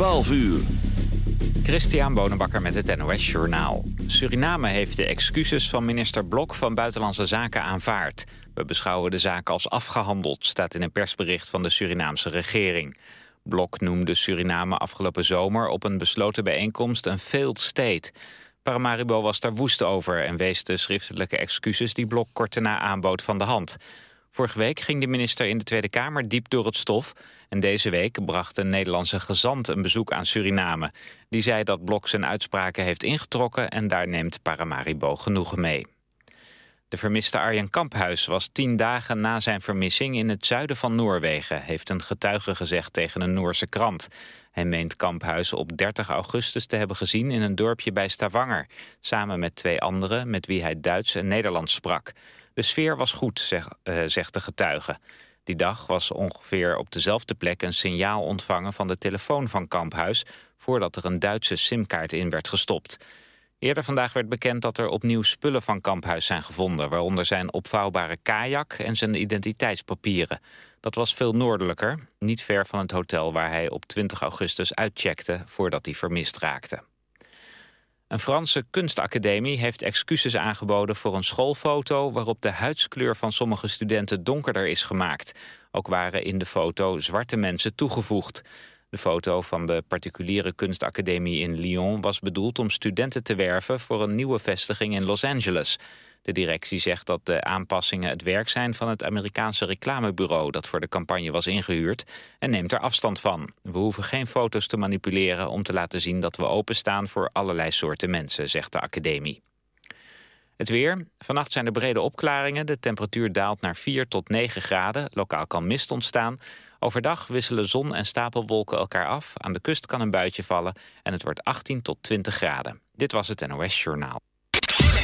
12 uur. Christian Bonenbakker met het NOS Journaal. Suriname heeft de excuses van minister Blok van Buitenlandse Zaken aanvaard. We beschouwen de zaak als afgehandeld, staat in een persbericht van de Surinaamse regering. Blok noemde Suriname afgelopen zomer op een besloten bijeenkomst een failed state. Paramaribo was daar woest over en wees de schriftelijke excuses die Blok kort daarna aanbood van de hand. Vorige week ging de minister in de Tweede Kamer diep door het stof... en deze week bracht een Nederlandse gezant een bezoek aan Suriname. Die zei dat Blok zijn uitspraken heeft ingetrokken... en daar neemt Paramaribo genoegen mee. De vermiste Arjen Kamphuis was tien dagen na zijn vermissing... in het zuiden van Noorwegen, heeft een getuige gezegd tegen een Noorse krant. Hij meent Kamphuis op 30 augustus te hebben gezien in een dorpje bij Stavanger... samen met twee anderen met wie hij Duits en Nederlands sprak... De sfeer was goed, zeg, uh, zegt de getuige. Die dag was ongeveer op dezelfde plek een signaal ontvangen van de telefoon van Kamphuis... voordat er een Duitse simkaart in werd gestopt. Eerder vandaag werd bekend dat er opnieuw spullen van Kamphuis zijn gevonden... waaronder zijn opvouwbare kajak en zijn identiteitspapieren. Dat was veel noordelijker, niet ver van het hotel waar hij op 20 augustus uitcheckte... voordat hij vermist raakte. Een Franse kunstacademie heeft excuses aangeboden voor een schoolfoto... waarop de huidskleur van sommige studenten donkerder is gemaakt. Ook waren in de foto zwarte mensen toegevoegd. De foto van de particuliere kunstacademie in Lyon was bedoeld om studenten te werven voor een nieuwe vestiging in Los Angeles. De directie zegt dat de aanpassingen het werk zijn van het Amerikaanse reclamebureau dat voor de campagne was ingehuurd en neemt er afstand van. We hoeven geen foto's te manipuleren om te laten zien dat we openstaan voor allerlei soorten mensen, zegt de academie. Het weer. Vannacht zijn er brede opklaringen. De temperatuur daalt naar 4 tot 9 graden. Lokaal kan mist ontstaan. Overdag wisselen zon en stapelwolken elkaar af. Aan de kust kan een buitje vallen. En het wordt 18 tot 20 graden. Dit was het NOS Journaal.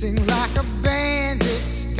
Sing like a bandit.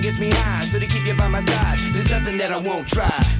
gets me high, so to keep you by my side, there's nothing that I won't try.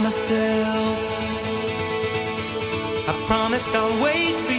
Myself, I promised I'll wait for you.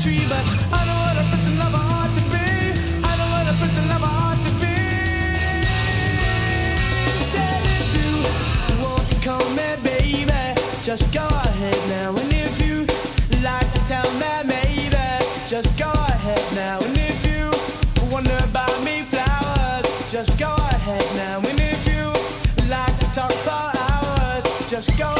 tree, but I know what a prince and lover ought to be. I know what a prince and lover ought to be. Said if you want to call me baby, just go ahead now. And if you like to tell me maybe, just go ahead now. And if you wonder about me flowers, just go ahead now. And if you like to talk for hours, just go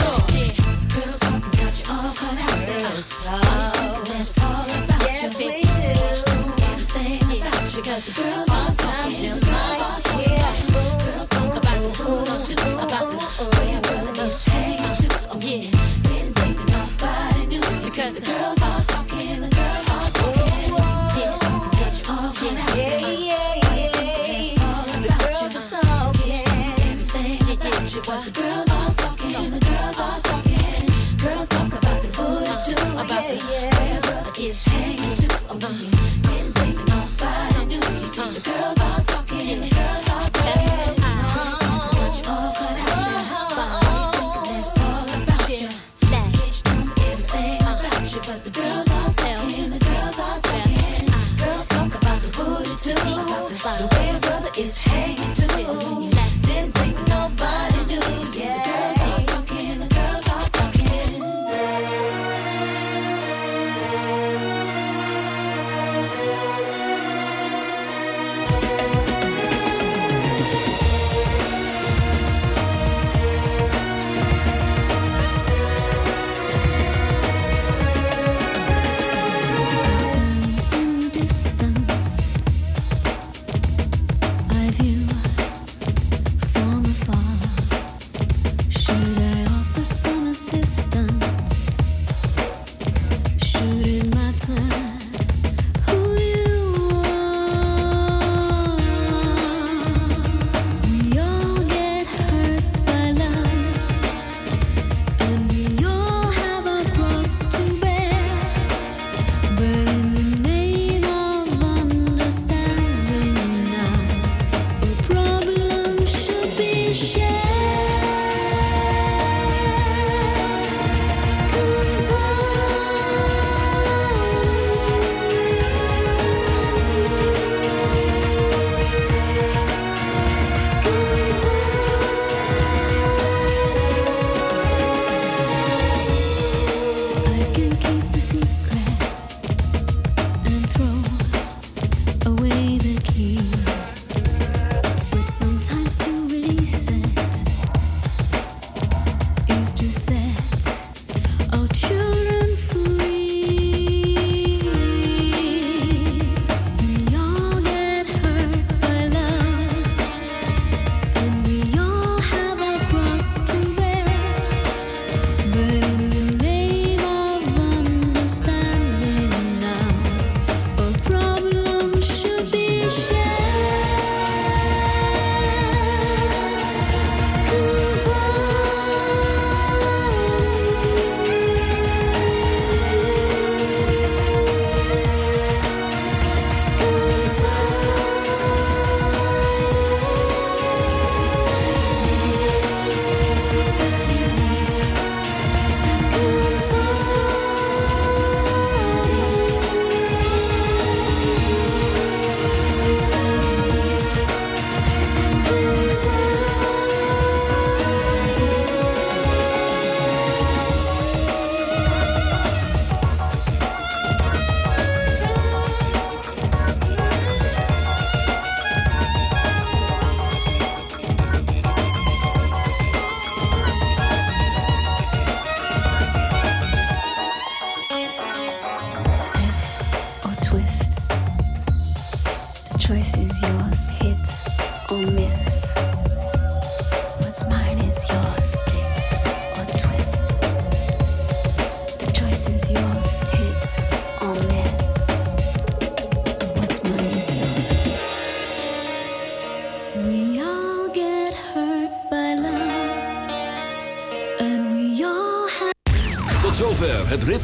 Cause girl